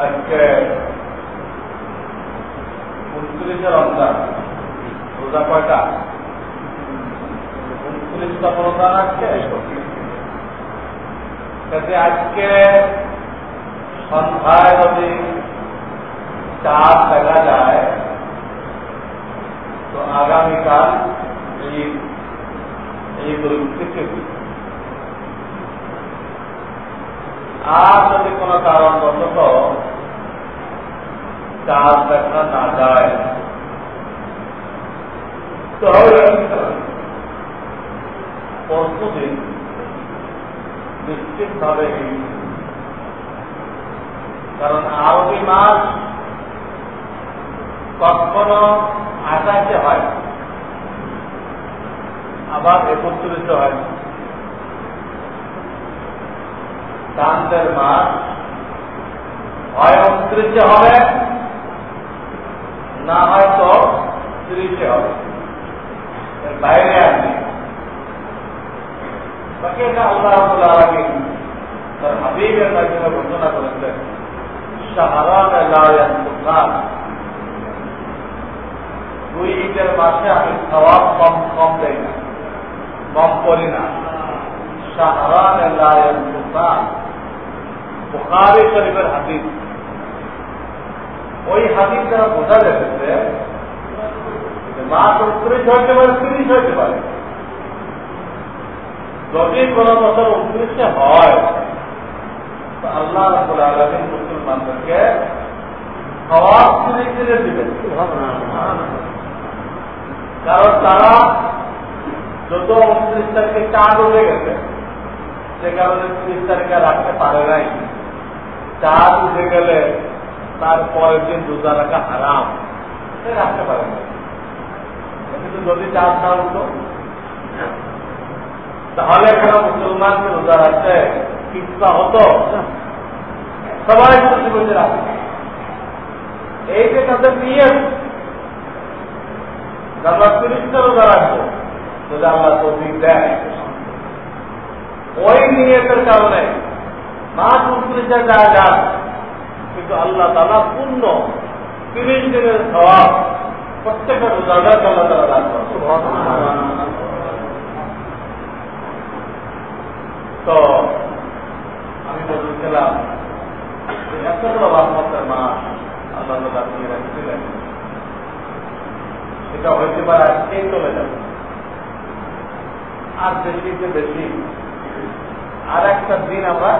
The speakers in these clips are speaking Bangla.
আজকে উনত্রিশে রমজান, রোজা কয়টা? উনত্রিশটা রমজান আজকে কাজে আজকে সন্ধ্যায় যদি চাঁদ দেখা যায়, তো আগামীকাল ঈদ উল ফিতর। আর যদি কোনো কারণবশত চাঁদ দেখা না যায় তাহলে কারণ আরবি কখনো আঠাশে হয় আবার একত্রিত হয় চাঁদের মাস হয় উনত্রিশে হবে না হয়তো তিরিশে হবে। এর বাইরে আসবে বাকি এটা আল্লাহ আলমী তার হাবিবের মাধ্যমে ঘোষণা করেছেন দুই ঈদের মাসে আমি সবাব কম কম দেই না, কম করি না। শাহরান বুখারি শরীফের হাদিস। ওই হাদিস যারা বোঝা যাচ্ছে মা উনত্রিশ হইতে পারে, তিরিশ হইতে পারে। যদি কোনো বছর উনত্রিশে হয় আল্লাহ মুসলমানদেরকে দিবেন। কারণ তারা যত উনত্রিশ তারিখে চাঁদ উঠে গেছে, সে কারণে তিরিশ তারিখে রাখতে পারে নাই। চাঁদ উঠে গেলে তার পরের দিন রোজা রাখা হারাম। সে রাখতে পারে না। কিন্তু যদি চাঁদ না উঠতো তাহলে এখানে মুসলমানকে রোজা রাখতে ইচ্ছা হতো, সবাই খুশি বসে রাখবে এই যে তাদের নিয়ে আমরা তিরিশটা রোজা রাখব যদি আল্লাহ তৌফিক দেয়। ওই নিয়তের কারণে মাস উনত্রিশে যায় যান কিন্তু আল্লাহ তালা পূর্ণ তিরিশ দিনের স্বভাব প্রত্যেকটা রোজাদার আল্লাহ তালা দান তো, আমি বলছিলাম এত বড় বাপমাত্রার মা আল্লাহ তালা দিয়ে রাখছিলেন। এটা হইতে পারে আজকেই চলে যাবে। আর বেশিতে বেশি, আর একটা দিন আমরা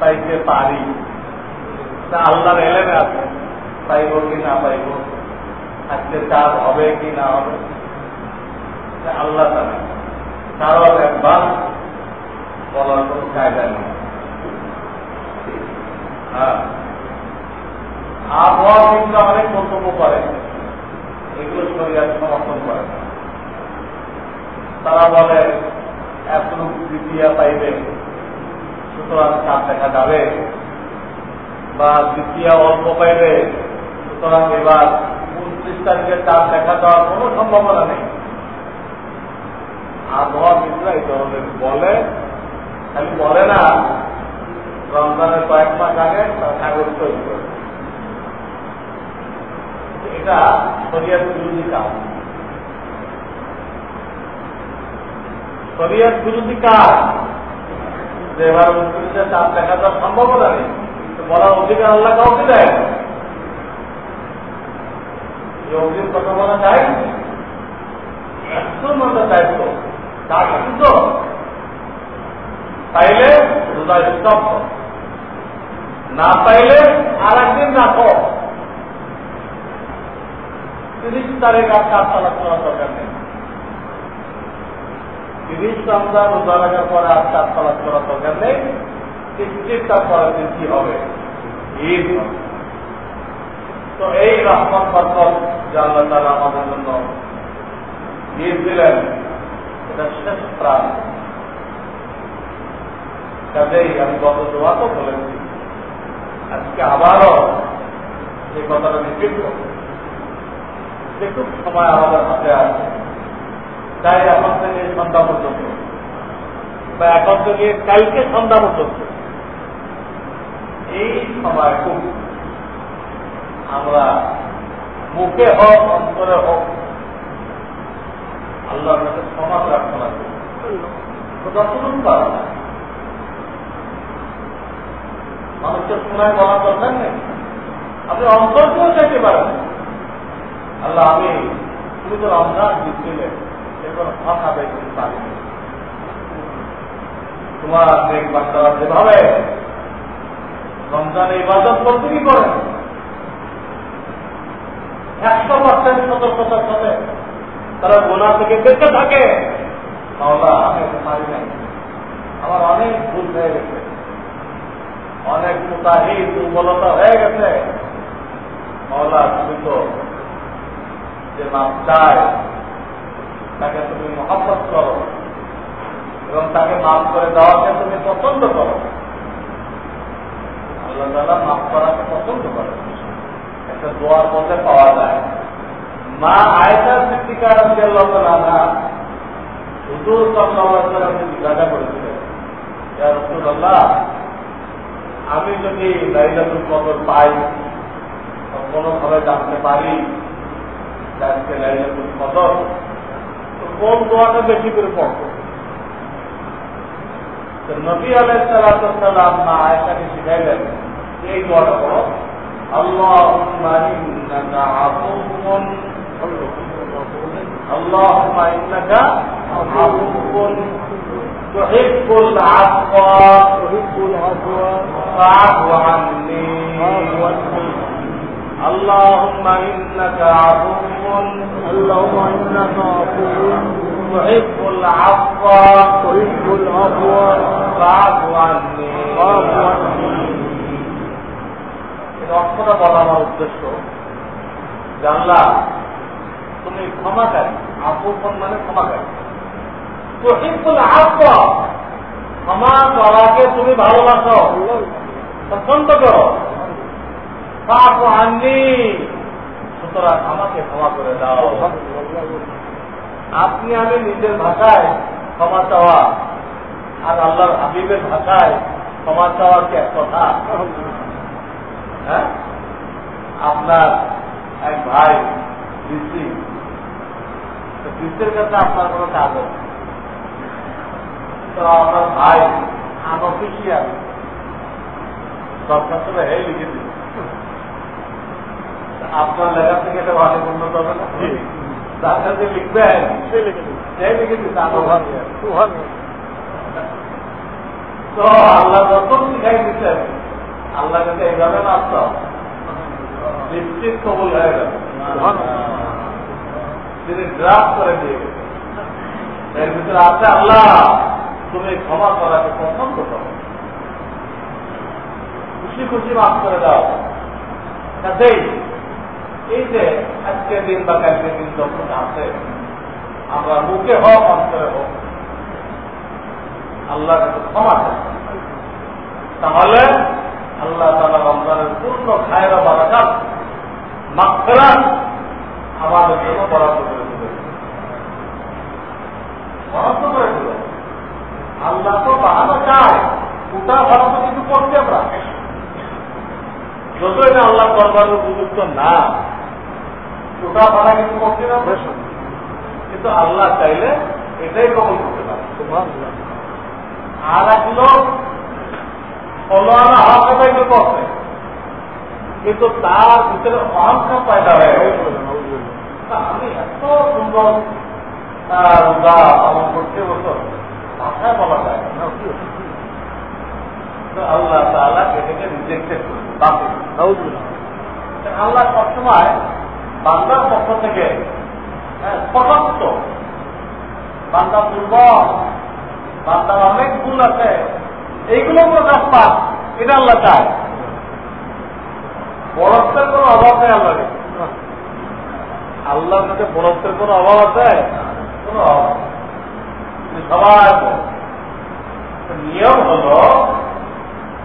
পাইতে পারি। তা আল্লাহর এলেমে আছে। পাইব কি না পাইব? আজকে চাপ হবে কি না হবে? আল্লাহ জানে। কারও একবার বলার কোনো কায়দা নেই। হ্যাঁ। আবহাওয়া কিন্তু অনেক মন্তব্য করে। এগুলো শরীর সমর্থন করে তারা বলে, এতটুকু দ্বিতীয় পাইবে, সুতরাং চাপ দেখা যাবে। বা দ্বিতীয় অল্প পাইবে সুতরাং এবার উনত্রিশ তারিখে চাপ দেখা দেওয়ার কোন সম্ভাবনা নেই। আবহাওয়া মিত্রা এই ধরনের বলে, খালি বলে না, রমজানের কয়েক মাস আগে তারা কাগজ তৈরি করে। এটা শরিয়ার বিরোধী কাজ। শরিয়ার বিরোধী কাজ। যে এবার উনত্রিশে চাপ দেখা যাওয়ার সম্ভাবনা নেই। বলার অধিকার আল্লাহ কাউকে দেয় এই অগ্রিম কথা বলা যায় একদম আমরা দায়িত্ব, তার কিন্তু পাইলে রোজা স্টপ না পাইলে আর একদিন রাখো তিরিশ তারিখ আর চার তালাক করার দরকার নেই। তিরিশ রমজান রোজা রাখার পরে আর চার তালাক করার দরকার নেই। পরে কি হবে? ঈদ। তো এই রহমান বরকত যে আল্লাহ আমাদের জন্য ঈদ দিলেন, এটা শেষ প্রাণ। কাজেই আমি গত দোয়া তো বলেছি, আজকে আবারও এই কথাটা নিশ্চিত করব। যেটুক সময় আমাদের হাতে আছে। তাই এখন থেকে সন্ধ্যা পর্যন্ত, বা এখন থেকে কালকে সন্ধ্যা পর্যন্ত এই সময় খুব আমরা মুখে হোক, অন্তরে হোক, আল্লাহর কাছে ক্ষমা প্রার্থনা করি। যতটুকু পারা যায় মানুষের শোনায় বলার দরকার নেই। আপনি অন্তরকেও চাইতে পারেন। আল্লাহ, আমি তুমি তো রমজান দিচ্ছিলে এরপর হক আদায় তোমার মেঘ বাচ্চারা যেভাবে রমজান ইবাদত করতে কি করে? একশো পার্সেন্ট সতর্কতার সাথে তারা গোনা থেকে বেঁচে থাকে। আমি আমার অনেক ভুল হয়ে গেছে। অনেক মোতাহি দুর্বলতা হয়ে গেছে। মহলা তুমি তো যে মাপ চায়, তাকে তুমি মহাব্বত করো এবং তাকে মাফ করে দেওয়াকে তুমি পছন্দ করো। আল্লাহ তালা মাফ করাকে পছন্দ একটা দোয়ার মধ্যে পাওয়া যায়। মা আয়তার সিদ্দিকার হুজুর সাল্লাহামকে জিজ্ঞাসা করেছিলেন আমি যদি লাইলাতুল কদর পাই কোনোভাবে জানতে পারি আজকে লাইলাতুল কদর? তো কোন দোয়াটা বেশি করে পড়ব নবী আলাইসালাম মা আয়সাকে শিখাইলেন এই দোয়াটা পড়ো اللهم إنك عفو اللهم إنك عفو تحب العفو تحب العفو فاعف عني اللهم إنك عفو اللهم إنك عفو تحب العفو تحب العفو فاعف عني فاعف عني এটা অর্থটা বলা আমার উদ্দেশ্য যে আল্লাহ তুমি ক্ষমাকারী আফুফন মানে ক্ষমাকারী তুহিব্বুল আফওয়া ক্ষমা করাকে তুমি ভালোবাসো পছন্দ করো পাপ আননি সুতরাং আমাকে ক্ষমা করে দাও আপনি আমি নিজের ভাষায় ক্ষমা চাওয়া আর আল্লাহর হাবিবের ভাষায় ক্ষমা চাওয়ার কি এক কথা? হ্যাঁ? আপনার এক ভাই ডিসি ডিসির কাছে আপনার কোনো কাগজ তো আমার ভাই আনঅফিসিয়াল ছিল হে লিখে দিল আপনার লেখা থেকে এটা অনেক উন্নত হবে না? তার কাছে লিখবেন সে লিখে সে লিখে দিচ্ছে তো আল্লাহ যত শিখাই দিচ্ছেন আল্লাহ কাছে এইভাবে মাত্র নিশ্চিত কবল হয়ে গেল। তিনি ড্রাফট করে দিয়ে গেছেন এর ভিতরে আছে আল্লাহ তুমি ক্ষমা করাকে পছন্দ করো। খুশি খুশি মাফ করে দাও। কাজেই এই যে আজকের দিন বা কালকের দিন যখন আছে, আমরা মুখে হোক, অন্তরে হোক। আল্লাহ ক্ষমা তাহলে আল্লাহ তালা রমজানের পূর্ণ খায়রা বারাকাত মাত্রা আমাদের জন্য বরাদ্দ করে দেবে বরাদ্দ করে দেবে আল্লাহ তো বাহানা চায় উঠা বরাদ্দ কিন্তু করতে আমরা। যত এটা আল্লাহ দরবারের উপযুক্ত না উঠা ভাড়া কিন্তু করতে না কিন্তু আল্লাহ চাইলে এটাই কবল করতে পারে আর এক লোক ষোলো আনা হক পাইতে করছে কিন্তু তার ভিতরে অহংকার পয়দা হয়ে আমি এত সুন্দর রোজা পালন করতে বছর ভাষায় বলা যায় না। আল্লাহ তাআলা এটাকে রিজেক্টেড করবে আল্লাহ সবসময় বান্দার পক্ষ থেকে হ্যাঁ, স্পষ্ট বান্দা দুর্বল বান্দার অনেক ভুল আছে এইগুলো প্রকাশ পাক এটা আল্লাহ চায়। বরফের কোনো অভাব নেই আল্লাহ আল্লাহর কাছে বরফের কোনো অভাব আছে? কোনো অভাব সবাই নিয়ম হলো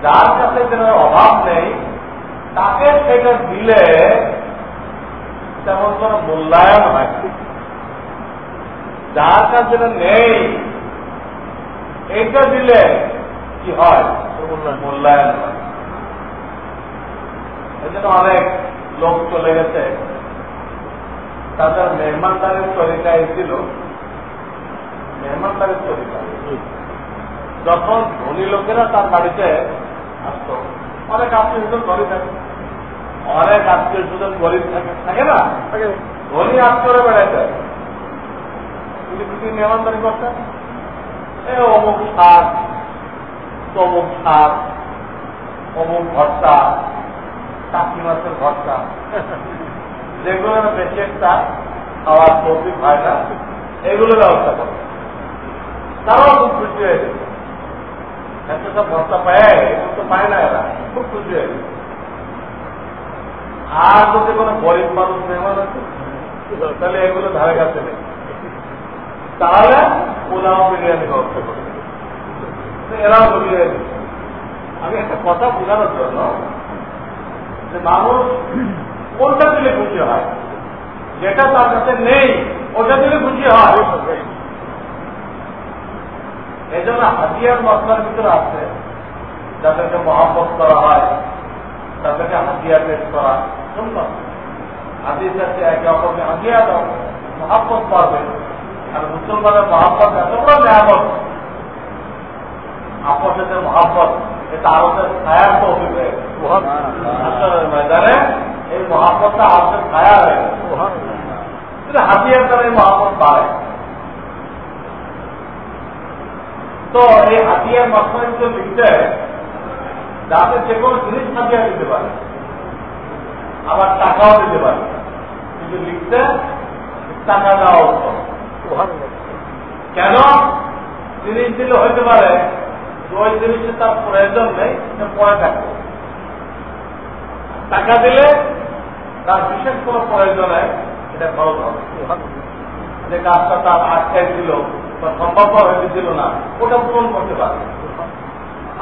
যার কাছে যেন অভাব নেই তাকে সেটা দিলে তেমন কোন মূল্যায়ন হয়। যার কাছে নেই এইটা দিলে কি হয়? মূল্যায়ন। হয়। এই জন্য অনেক লোক চলে গেছে। তাদের মেহমানদারের তরিকায় ছিল। মেহমানদারের তরিকা যখন ধনী লোকেরা তার বাড়িতে আসতো অনেক আত্মীয় স্বজন গরিব থাকে অনেক আত্মীয় স্বজন গরিব থাকে থাকে না? ধনী আত্মীয়রা বেড়াইতে তিনি কিছু মেহমানদারি করতেন এ অমুক শাক তমুক শাক অমুক ভর্তা কাকি মাছের ভর্তা। যেগুলো বেশি একটা খাওয়ার তৌফিক হয় না এগুলো ব্যবস্থা করে। তারাও খুব খুশি হয়ে গেছে এত সব ভর্তা পায় এগুলো তো পায় না এরা। খুব খুশি হয়ে গেছে আর যদি কোনো গরিব মানুষ মেহমান আছে তাহলে এগুলো ধারে কাছে নেই। তাহলে পোলাও বিরিয়ানি ব্যবস্থা করে তো এরাও দিচ্ছে আমি একটা কথা বোঝানোর জন্য যে মানুষ কোনটা দিলে খুশি হয়? যেটা তার কাছে নেই, ওটা দিলে খুশি হয়। এই জন্য হাতিয়ার মশলার ভিতরে আছে, যাদেরকে মহাব্বত করা হয়। তাদেরকে হাতিয়া পেশ করা সুন্দর হাদিস আছে, একে অপরকে হাতিয়া দাও, মহাব্বত পাবে আর মুসলমানের মহাব্বত এত বড় মেহাবত আপসের মহাব্বত এটা আরবের ছায়ার তো অভিপ্রায় ময়দানে এই মহাব্বতটা আরবের ছায়া হয়ে কিন্তু হাতিয়ার দ্বারা এই মহাব্বত বাড়ে। তো এই হাতিয়ার মশলা লিখতে যাতে যে কোনো জিনিস হাতিয়া দিতে পারে। আবার টাকাও দিতে পারে। কিন্তু লিখতে টাকা দেওয়া উত্তম। কেন? জিনিস দিলে হইতে পারে ওই জিনিসের তার প্রয়োজন নেই পরে থাকবে টাকা দিলে তার বিশেষ কোনো প্রয়োজন নেই এটা খরচ হবে। যে কাজটা তার আটকায় ছিল বা সম্ভব হয়ে দিছিল না, ওটা পূরণ করতে পারে।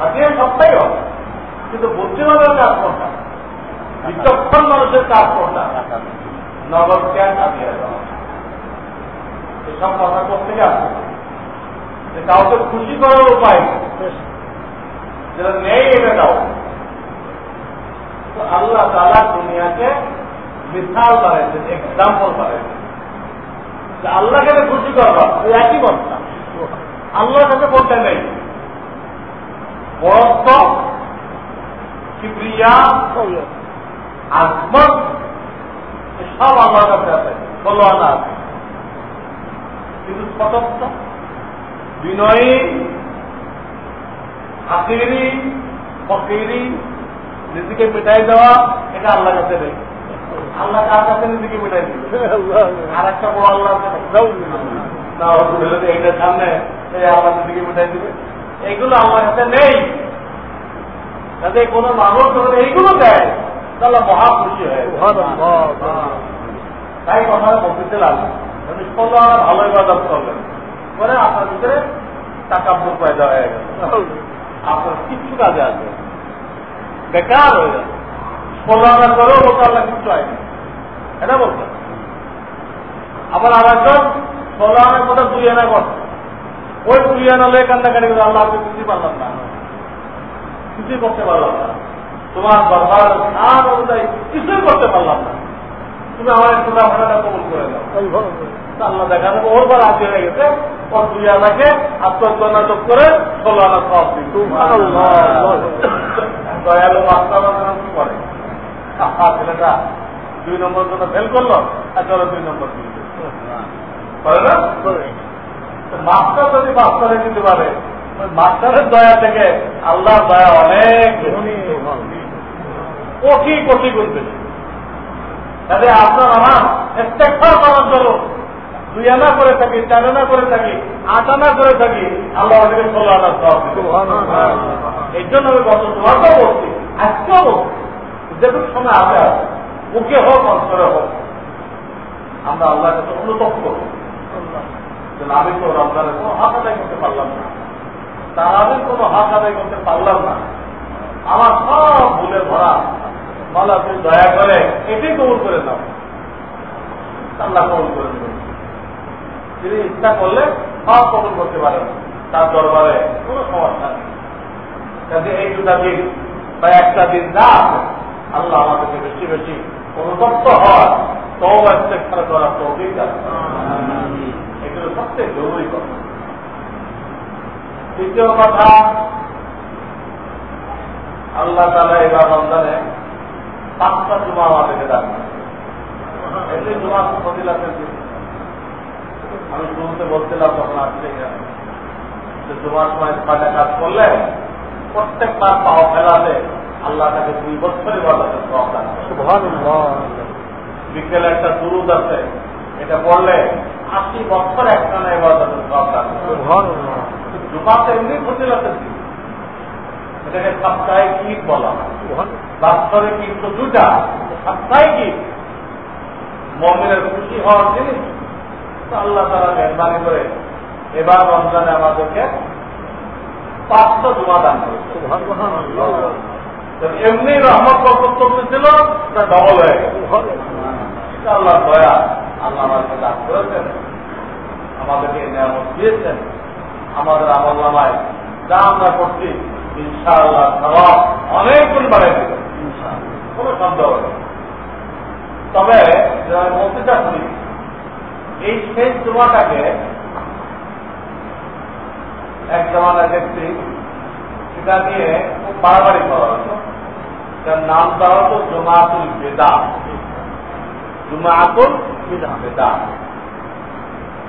আজকে সবটাই হবে। কিন্তু বুদ্ধিমানের কাজ কোনটা বিচক্ষণ মানুষের কাজ কোনটা নগদ জ্ঞান দেওয়া। এসব কথা করতে যে কাউকে খুশি করার উপায় যেটা নেই এটা দাও। তো আল্লাহ তালা দুনিয়াকে মিসাল বানাইছেন এক্সাম্পল বানাইছেন। আল্লাহকে খুশি করবা? ওই একই কথা আল্লাহর কাছে কোনটা নেই। বরত্ব কিপ্রিয়া আজমত সব আল্লাহর কাছে আছে। ষোলো আনা আছে কিন্তু সতর্ক বিনয়ী ফকিরি নিজেকে মিটাই দেওয়া এটা আল্লাহ কাছে নেই। আল্লাহ কার কাছে নিজেকে মিটাই দিবে? আর একটা বড় আল্লাহ না এইটার সামনে আল্লাহ নিজেকে মিটাই দিবে। এইগুলো আমার কাছে নেই। যাতে কোনো মানুষ যখন এইগুলো দেয়। তাহলে মহা খুশি হয় তাই কথা বলতেছিলাম ষোলো আনা ভালো ইবাদত করলেন পরে আপনার ভিতরে টাকা ভুল পয়দা হয়ে গেল। আপনার কিচ্ছু কাজে আছে বেকার হয়ে যাবে। আনা করেও বলতে আল্লাহ কিচ্ছু হয়নি এটা বলতে আবার আর একজন আনার কথা দুই আনা করছে। ওই দুই আনা লয়ে কান্দাকাটি করে আল্লাহ আপনি কিছুই পারলাম না। কিছুই করতে পারলাম না। তোমার দরবার আর অনুযায়ী কিছুই করতে পারলাম না। তুমি আমার একটু ভাড়াটা কবুল করে দাও আল্লাহ দেখা যাবে ওর বার রাজি হয়ে গেছে। ওর দুই আনাকে আত্মনাটক করে ষোলো আনা সব দিন দয়ালু মাস্টার কি করে ছেলেটা দুই নম্বর জন্য ফেল করল? আর চলো দুই নম্বর দিল। করে না? মাস্টার যদি মাস্টারে দিতে পারে মাস্টারের দয়া থেকে আল্লাহর দয়া অনেক কোটি কোটি গুণ বেশি? তাহলে আপনার আমার ইস্তেকফার করার জন্য দুই আনা করে থাকি চার আনা করে থাকি আট আনা করে থাকি আল্লাহ আমাদেরকে ষোলো আনা এই জন্য আমি গত তোমাকেও বলছি আজকেও বলছি যেটুকু সময় আছে আছে মুখে হোক অন্তরে হোক আমরা আল্লাহ কাছে অনুতপ করব আমি তো রমজানের কোনো হাত আদায় করতে পারলাম না। তার আমি কোনো হাত আদায় করতে পারলাম না। আমার সব ভুলে ভরা মালা তুমি দয়া করে এটাই কবুল করে দাও আল্লাহ কবুল করে দেবেন তিনি ইচ্ছা করলে সব কবুল করতে পারেন। তার দরবারে কোনো সমস্যা নেই। কাজে এই দুটা দিন বা একটা দিন যা আল্লাহ আমাদেরকে বেশি বেশি অনুতপ্ত হয় তো ইস্তেকফার করার তৌফিক আছে এগুলো সবচেয়ে জরুরি কথা। দ্বিতীয় কথা আল্লাহ তালা এবার রমজানে পাঁচটা জুমা আমাদেরকে ডাকবে এটি জুমা ফজিলাতের দিন। আমি শুরুতে বলছিলাম তখন আসছে যে জুমার সময় ছয়টা কাজ করলে প্রত্যেকবার পাও ফেলাতে আল্লাহ তাকে দুই বছরই বলাতে বিকেলে একটা দুরুদ আছে এটা পড়লে আশি বছর একখানে এবাদতের সব জুমাতে খুশি হওয়ার জিনিস। আল্লাহ তারা মেহরবানি করে এবার রমজানে আমাদেরকে পাঁচশো জমা দান করেছে। এমনি রহমত বরকত চলতেছিল তা ডবল হয়ে গেছে। আল্লাহ দয়া আল্লাহ আমাদেরকে দান করেছেন। আমাদেরকে নিয়ামত দিয়েছেন। আমাদের আমল নামায়। যা আমরা করছি, ইনশাআল্লাহ স্বভাব অনেক গুণ বাড়াই দেবে কোনো সন্দেহ নেই। তবে বলতে চাচ্ছি এই শেষ জমাটাকে এক জমানায় দেখছি সেটা নিয়ে খুব বাড়াবাড়ি করা হতো। তার নাম দেওয়া হতো জমাতুল বেদা। জুমাতুল বেদা।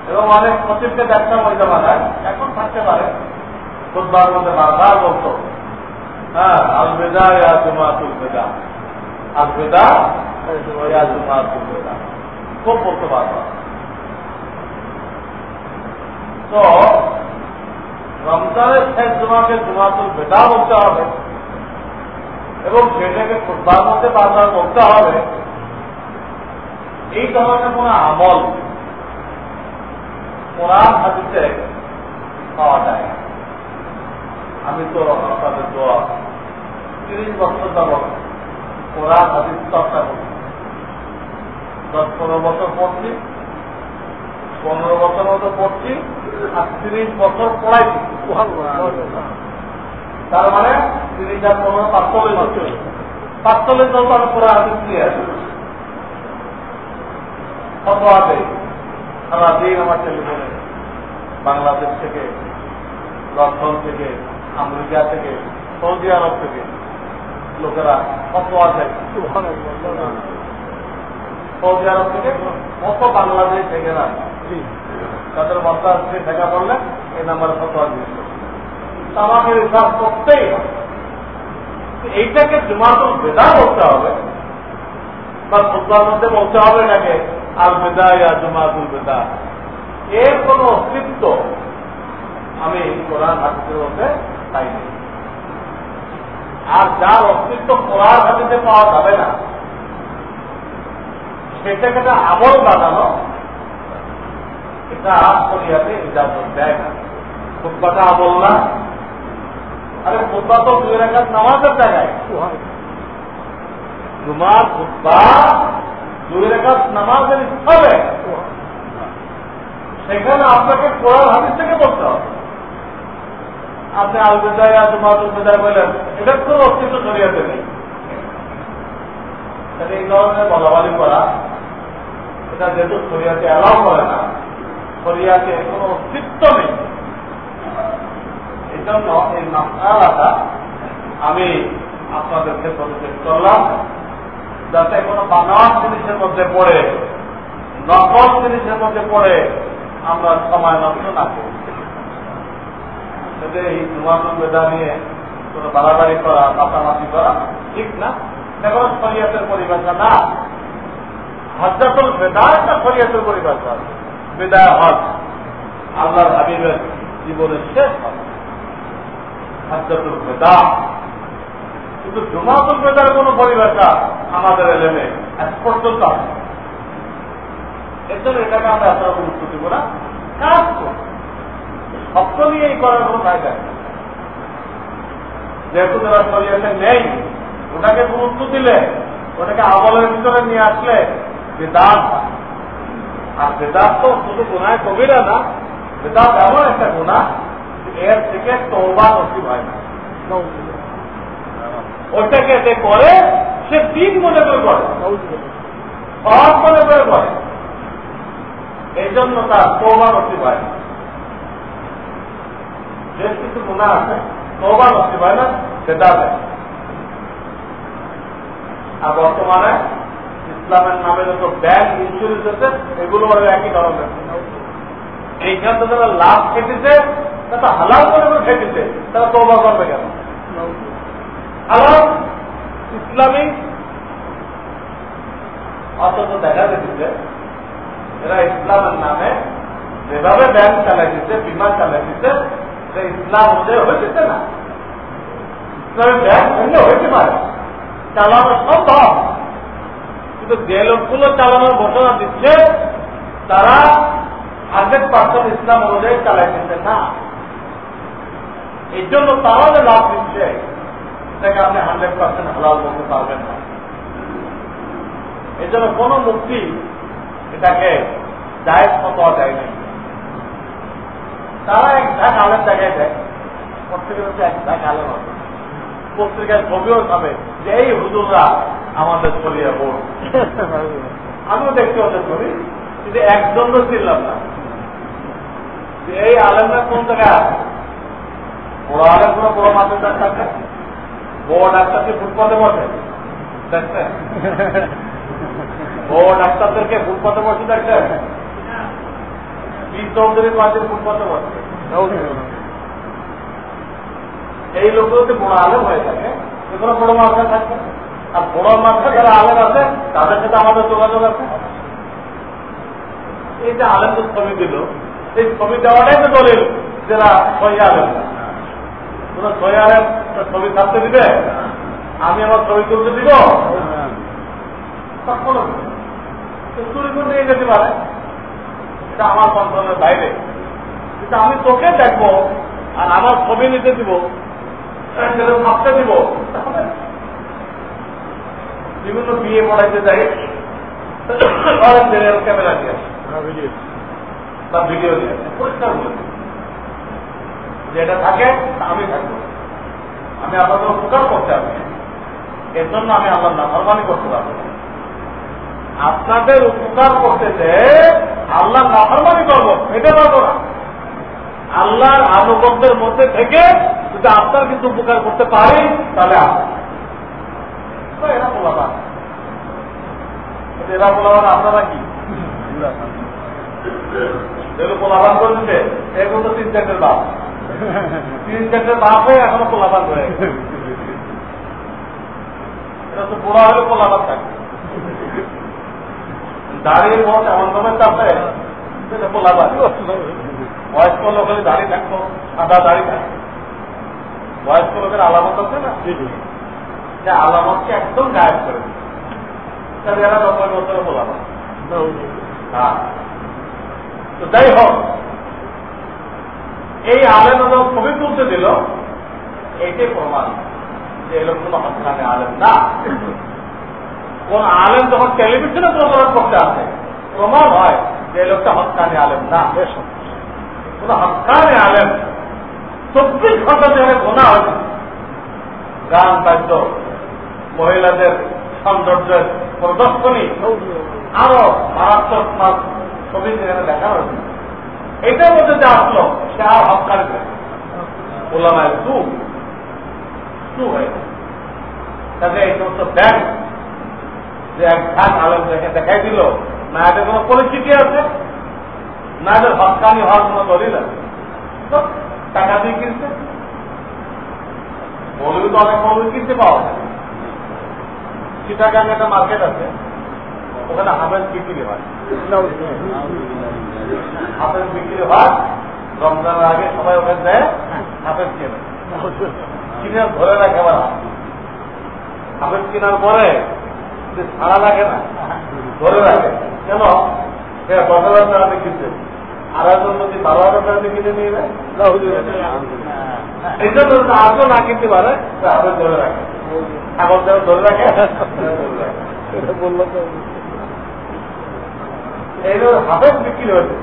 এবং অনেক সচিবকে দেখতাম ওই জমানায় এখন থাকতে পারে। খুদবার মধ্যে বারবার বলতো হ্যাঁ আল বেদা ইয়া জুমাতুল বেদা। আল ইয়া জুমাতুল বেদা। খুব বলতে পারবা তো রমজানের শেষ জুমাকে জুমাতুল বেদা বলতে হবে। এবং সেটাকে খুববার মধ্যে বারবার বলতে হবে। এই ধরনের কোন আমল কোরআন হাদিসে পাওয়া যায়। আমি তো আপনাদের দোয়া তিরিশ বছর যাবৎ কোরআন হাদিস চর্চা করছি। দশ পনেরো বছর পড়ছি, পনেরো বছর মতো পড়ছি, আর তিরিশ বছর পড়াইছি। তার মানে তিরিশ আর পনেরো পাঁচচল্লিশ বছর। পাঁচচল্লিশ বছর কোরআন হাদিস আসি কত আছে সারাদিন আমার টেলিফোনে বাংলাদেশ থেকে, লন্ডন থেকে, আমেরিকা থেকে, সৌদি আরব থেকে লোকেরা কত আছে সৌদি আরব থেকে কত বাংলাদেশ থেকে না তাদের বার্তা থেকে দেখা পড়লে এই নাম্বারে কত আছে আমাকে রিসার্চ করতেই হবে। এইটাকে জুমাতুল বেদা করতে হবে। বা খুদ্বার মধ্যে বলতে হবে এটাকে। আল বেদা ইয়া জুমাতুল বেদা এর কোন অস্তিত্ব আমি কোরআন হাদিসের মধ্যে পাইনি। আর যার অস্তিত্ব কোরআন হাদিসে পাওয়া যাবে না সেটাকে একটা আমল বানানো এটা শরিয়াতে ইজাজত দেয় না। খুদ্বাটা আমল না আরে খুদ্া তো দুই রেখার নামাজের জায়গায়। জুমার খুদ্া দুই রেখার নামাজের স্থলে সেখানে আপনাকে কোরআন হাদিস থেকে বলতে হবে। আপনি আল বেদায় জুমাতুল বেদায় বললেন এটার কোনো অস্তিত্ব শরিয়াতে নেই এই ধরনের বলাবলি করা, এটা যেহেতু শরিয়াতে অ্যালাউ করে না শরিয়াতে কোনো অস্তিত্ব নেই। এই জন্য এই মাসালাটা আমি আপনাদেরকে পরিচয় করলাম। যাতে কোনো বানাওয়ার জিনিসের মধ্যে পড়ে, নকল জিনিসের মধ্যে পড়ে, আমরা সময় নষ্ট না করি। যদি এই জুমাতুল বেদা নিয়ে কোনো বাড়াবাড়ি করা মাতামাতি করা ঠিক না? এটা কোনো শরীয়তের পরিভাষা না। হজ্জাতুল বেদা একটা শরীয়তের পরিভাষা। বেদায় হজ আল্লাহর হাবিবের জীবনের শেষ হজ। হজ্জাতুল বেদা কিন্তু জুমাতুল বেদার কোন পরিভাষা আমাদের এলেমে আজ পর্যন্ত আছে। এর জন্য এটাকে আমরা এত গুরুত্ব দিব না। কাজ শব্দ নিয়ে এই করার কোনো ফায়দা যেহেতু যারা শরীয়তে নেই, ওটাকে গুরুত্ব দিলে, ওটাকে আমলের ভিতরে নিয়ে আসলে বেদাত আর বেদাত তো শুধু গুণায় কবিরা না, বেদাত এমন একটা গুণা এর থেকে তৌবা নসিব হয় না। ওটাকে যে করে, সে দিন মনে করে করে। সব মনে করে করে। এই জন্য তার তৌবা নসিব হয় বেশ কিছু গুণা আছে তৌবা নসিব হয় না, সেটা আর বর্তমানে ইসলামের নামে যত ব্যাংক ইন্স্যুরেন্স আছে, এগুলো একই ধরনের। এইখান থেকে যারা লাভ খেটেছে, তারা হালাল করে করে খেটেছে, তারা তৌবা করবে কেন? হালাল ইসলামী অথচ দেখা যাচ্ছে এরা ইসলামের নামে যেভাবে ব্যাংক চালাই দিচ্ছে বিমা চালাই দিচ্ছে, সে ইসলাম অনুযায়ী হয়েছে না। ইসলামের ব্যাংক ভেঙে হয়েছে পারে। চালানো সম্ভব। কিন্তু যে লোকগুলো চালানোর ঘোষণা দিচ্ছে, তারা হান্ড্রেড পার্সেন্ট ইসলাম অনুযায়ী চালাই দিচ্ছে না। এই জন্য তারা যে লাভ দিচ্ছে সেটাকে আপনি হান্ড্রেড পার্সেন্ট হালাল বলতে পারবেন না। এই জন্য কোন মুক্তি এটাকে জায়গ ফতোয়া দেয়নি তারা এক ঝাঁক আলের জায়গায় দেয়। প্রত্যেকের হচ্ছে এক ঝাঁক আলের হবে পত্রিকায় ছবিও খাবে যে এই হুজুররা আমাদের ছড়িয়ে বোর্ড আমিও দেখতে হতে ছবি কিন্তু একজনও ছিলাম না। যে এই আলেমরা কোন জায়গায় বড় আলেম কোনো বড় মাছের ডাক্তার বড় ডাক্তারকে ফুটপাতে বসে। দেখছেন বড় ডাক্তারদেরকে ফুটপাতে বসে দেখছেন চৌধুরীর মাঝে ফুটপাতে বসে। এই লোকগুলো যদি বড় আলেম হয়ে থাকে এগুলো বড় মাথা থাকবে আর বড় মাঠে যারা আলেম আছে তাদের সাথে আমাদের যোগাযোগ আছে। এই যে আলেম যে ছবি দিল এই ছবি দেওয়াটাই তো দলিল যারা সহি আলেম। না কোন সহি আলেম তার ছবি থাকতে দিবে? আমি আমার ছবি তুলতে দিব? চুরি করে নিয়ে যেতে পারে। এটা আমার কন্ট্রোলের বাইরে। কিন্তু আমি তোকে দেখব আর আমার ছবি নিতে দিব ভাবতে দিব। বিভিন্ন বিয়ে পড়াইতে যাই। ক্যামেরা দিয়ে বা ভিডিও দিয়ে পরিষ্কার বলে দিই। যে এটা থাকে আমি থাকব। আমি আপনাদের উপকার করতে পারব এর জন্য আমি আমার নাফরমানি করতে পারব আপনাদের উপকার করতে যে আল্লাহ নাফরমানি করব, এটা পারব না। আল্লাহর আনুগত্যের মধ্যে থেকে যদি আপনার কিছু উপকার করতে পারি, তাহলে বলাবান বলাবান আপনারা কি? যেগুলো পোলাপান করছে এগুলো তো তিন চারটের বাপ। তিন চারটের বাপ হয়ে এখনও পোলাপান হয়ে এটা তো বুড়া হলে পোলাপান থাকে দাঁড়িয়ে মত এমন ভাবে চাপে সেটা পোলাপান। বয়স্ক লোকের দাঁড়িয়ে থাকতো সাদা দাঁড়িয়ে থাকতো। বয়স্ক লোকের আলামত আছে না? যে আলামতকে একদম গায়েব করে দিচ্ছে তাহলে এরা নব্বই বছরে পোলাপান। হ্যাঁ। তো যাই হোক এই আলেম যখন ছবি তুলতে দিল এইটাই প্রমাণ যে এরকম কোন হকানে আলেম না। কোন আলেম যখন টেলিভিশনে প্রচার করতে আসে প্রমাণ হয় যে লোকটা হকানে আলেম না। কোন হকানে আলেম চব্বিশ ঘণ্টা ধরে গোনা হয়েছে গান বাদ্য মহিলাদের সৌন্দর্যের প্রদর্শনী আরও মারাত্মক ছবি যেখানে দেখা হয়েছে এটার মধ্যে যে আসলো, সে আর হকার ওলামায় তু তু হয়ে গেছে। এই সমস্ত ব্যাংক যে দেখাই দিল না এদের কোনো পরিচিতি আছে? না এদের হকানি হওয়ার কোনো দলিল আছে? টাকা দিয়ে কিনছে। মৌলবী তো অনেক মৌলবী কিনতে পাওয়া যায়। চিটাগাং একটা মার্কেট আছে, ওখানে হাফেজ বিক্রি হয় হাফেজ বিক্রি হয়, রমজানের আগে সবাই ওখানে দেয়, হাফেজ কেনে। কিনে ধরে রাখে আবার কেনার পরে ছাড়া লাগে না, ধরে রাখে। কেন? সে দশ হাজার টাকা দিয়ে আর একজন যদি বারো হাজার টাকা কিনে নিয়ে নেয় এই জন্য আজও না কিনতে পারে হাফেজ ধরে রাখে। যেন ধরে রাখে ধরে রাখে। যে হাফেজ বিক্রি হয়েছে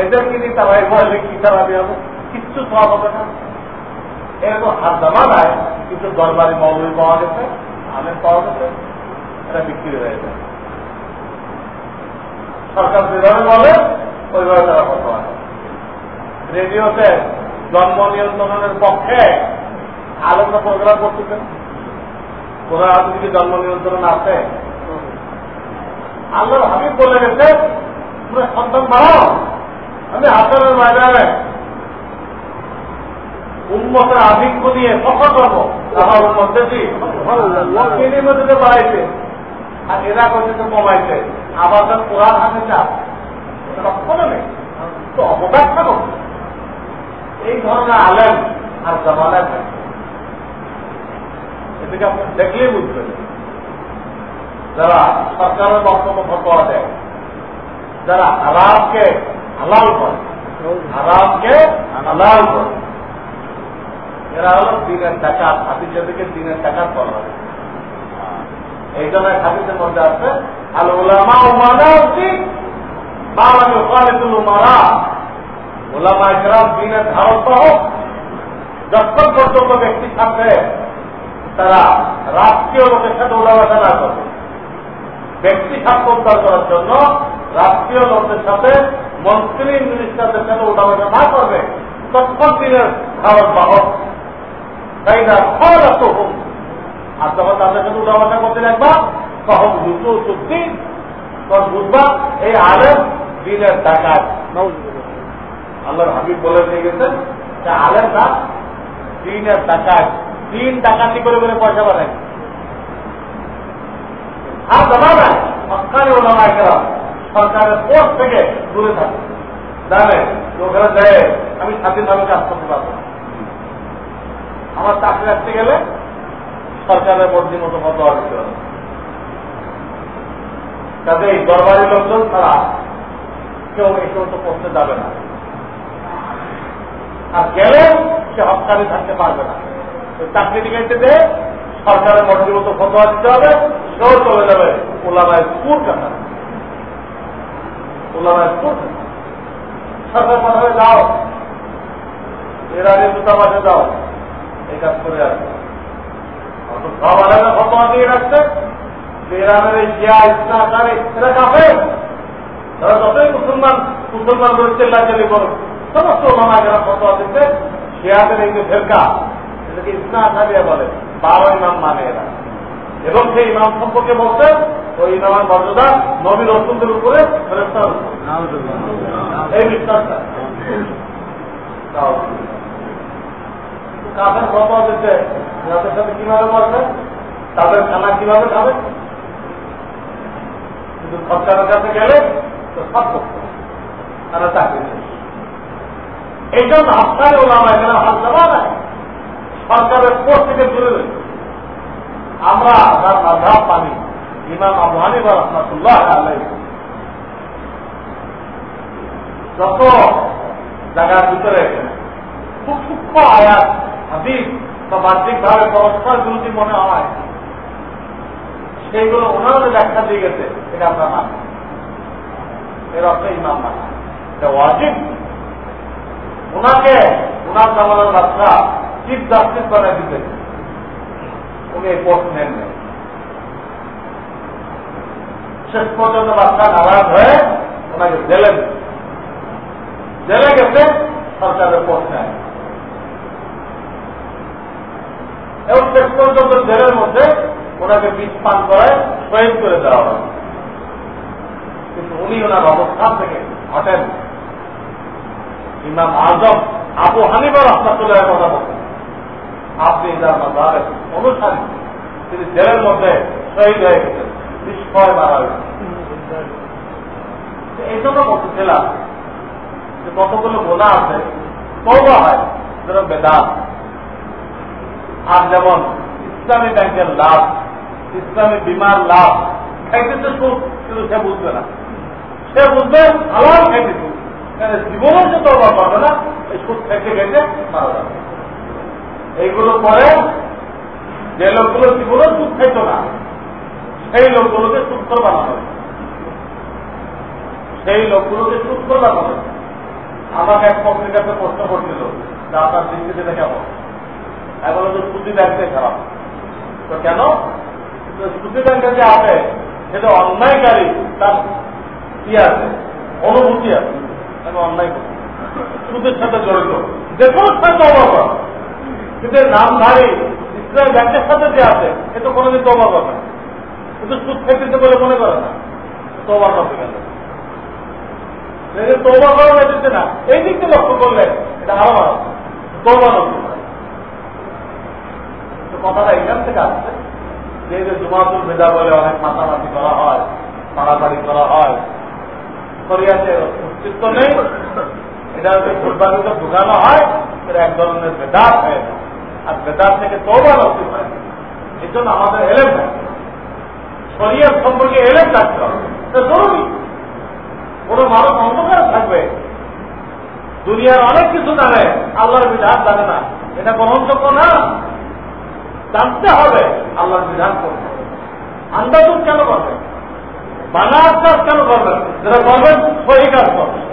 এদের কিনে তারা কিচ্ছু সব হবে না। এরকম হাত মৌলবী পাওয়া গেছে আমের পাওয়া গেছে এটা বিক্রি হয়ে সরকার যেভাবে বলে, ওইভাবে তারা কথা বলে। রেডিওতে জন্ম নিয়ন্ত্রণের পক্ষে আলোচনা প্রোগ্রাম করতেছেন। কোথাও আধুনিক জন্ম নিয়ন্ত্রণ আছে। আল্লাহর হাবিব বলে গেছে, তোমরা সন্তান বাড়াও, আমি হাসানের ময়দানে উন্মতের আধিক্য নিয়ে সফর করব। আমার উন্মত তিনি মধ্যে বাড়াইছে, আর এরা করছে কমাইছে। আবার তার কোরআন হাতে চাপ কখনো নেই। তো অবব্যাখ্যা করছে এই ধরনের আলেম আর জামানায় থাকে এদিকে আপনি দেখলেই বুঝবেন। যারা সরকারের বক্তব্য ফটোয়া দেয় যারা হারামকে হালাল করে, হারামকে হালাল করে। এরা হল দিনের টাকা হাতিজের দিকে দিনের টাকা করা এই জন্য হাদিসের মধ্যে আছে আল ওলামা উমানা উচিত বাংলা ওখানেতুল উমারা। ওলামা একরাম দিনের ধারণ হোক যতক্ষণ পর্যন্ত ব্যক্তি থাকবে, তারা রাষ্ট্রীয় লোকের সাথে উলামাটা না করবে। ব্যক্তি স্বার্থ করার জন্য রাষ্ট্রীয় লোকদের সাথে মন্ত্রী মিনিস্টারদের সাথে উঠাবাটা না করবে তৎক্ষণ দিনের ভারত বাহক। তাই না? এত হোক আর যখন তাদের সাথে উঠাবাটা করতে লাগবা, তখন দুটো চুক্তি তখন বুঝবা এই আলেম দিনের ডাকাত। আল্লাহর হাবিব বলে দিয়ে গেছেন আলেম না দিনের ডাকাত। দিন ডাকাতি করে করে পয়সা বানায় আর জানা যায় সরকারি ওলামায় সরকারের পোস্ট থেকে দূরে থাকে। জানে ওখানে দেয়, আমি স্বাধীনভাবে কাজ করতে পারব আমার চাকরি রাখতে গেলে সরকারের মর্জি মতো মতো দিতে হবে কাজেই দরবারি লোকজন ছাড়া কেউ এই সমস্ত করতে যাবে না। আর গেলেও সে হকারি থাকতে পারবে না। চাকরি টিকাইতে সরকারের মর্জি মতো ফতোয়া দিতে হবে সেও চলে যাবে। ওলামায় স্কুল কাটা ওলামায় স্কুল সরকার কথা যাও এর আগে দূতাবাসে যাও এই কাজ করে আসবে সব আলাদা ফতোয়া দিয়ে রাখছে। যে ইরানের এই শিয়া আকারে এরা কাফে তারা যতই মুসলমান মুসলমান রয়েছে চিল্লাচালি করুক, সমস্ত ওলামা যারা ফতোয়া দিচ্ছে। শিয়াদের এই যে ফেরকা এটাকে ইসলাম আকারিয়া বলে, বারো ইমাম মানে এরা। এবং সেই ইমাম সম্পর্কে বলছে ওই ইমামের মর্যাদা নবী রসুলদের উপরে এই বিশ্বাসটা কাফের ফতোয়া দিচ্ছে তাদের সাথে কীভাবে বলছে তাদের খানা কীভাবে খাবে? কিন্তু সরকারের কাছে গেলে তো সব করতে তারা চাকরি এই জন্য আপনার ওলামা এখানে হাত নাই সরকারের পোস্ট থেকে দূরে রয়েছে আমরা তার মাধাব পানি, ইমাম আবু হানিফা রহমাতুল্লাহ আলাই যত জায়গার ভিতরে খুব সূক্ষ্ম আয়াত, হাদিস বা বাহ্যিক ভাবে পরস্পর বিরোধী মনে হয়, সেইগুলো ওনারা ব্যাখ্যা দিয়ে গেছে, এটা আমরা মানি এর অর্থ ইমাম মানা এটা ওয়াজিব। ওনাকে ওনার জামানার বাচ্চা চিফ জাস্টিস বানায় দিতে। উনি এই পোস্ট নেন নাই। শেষ পর্যন্ত বাচ্চা নারাজ হয়ে ওনাকে জেলে জেলে গেছে, সরকারের পোস্ট নেয়। এবং শেষ পর্যন্ত জেলের মধ্যে ওনাকে বিষ পান করায় শহীদ করে দেওয়া হয়। কিন্তু উনি ওনার অবস্থান থেকে হটেন ইমাম আজম আবু হানিবার রহমাতুল্লাহ কথা বলছেন আপনি যার মাজারের অনুসারী তিনি জেলের মধ্যে শহীদ হয়ে গেছেন নিষ্ফয় মারা হয়েছে এই জন্য বলতেছিলাম যে কতগুলো গোনা আছে তৌবা হয়, যেন বেদাত। আর যেমন ইসলামী ব্যাংকের লাভ, ইসলামী বিমার লাভ, খাইতেছে সুখ, কিন্তু সে বুঝবে না। সে বুঝবে আলাম খাইতেছে জীবনও সে তবা পাবে না, এই সুখ খাইতে খাইতে মারা যাবে। এইগুলো পরে যে লোকগুলো জীবনও সুখ খাইত না, সেই লোকগুলোকে সুস্থ বানানো। সেই লোকগুলোকে সুস্থ বানানো। আমাকে এক পত্রিকাতে প্রশ্ন করছিল যে আপনার দৃষ্টিতে কেমন এখন তো সুতি ব্যাংকে খারাপ। তো কেন? সুতি ব্যাংকে যে আছে সেটা অন্যায়কারী, তার কি আছে? অনুভূতি আছে। অন্যায় করি সাথে জড়িত। যে কোনো সাথে অবাক ইসলাম ব্যাংকের সাথে যে আছে সে তো কোনোদিন তো অবাক হবে না কিন্তু সুদ খেতে বলে মনে করে না। তো অবাক হবে কেন তোবা করা যাচ্ছে না, এই দিকটা লক্ষ্য করলে এটা আরও ভালো তোবা লক্ষ্য কথাটা এখান থেকে আসছে। যে যে জুমাতুল ভেদা বলে অনেক মাতামাতি করা হয় করা হয় অস্তিত্ব নেই এটা ঢুকানো হয় এক ধরনের বেদাত হয়ে যায়। আর বেদাত থেকে তোবা লক্ষ্য হয়। এই জন্য আমাদের এলেম শরীয়ত সম্পর্কে এলেম থাকতে হবে। জরুরি। কোন মানুষ অন্ধকার থাকবে। দুনিয়ার অনেক কিছু জানে, আল্লাহর বিধান জানে না। এটা গ্রহণযোগ্য না? জানতে হবে, আল্লাহর বিধান করতে আন্দাজ কেন করবেন বানার কাজ কেন করবেন যেটা করবেন, সহি কাজ করবেন।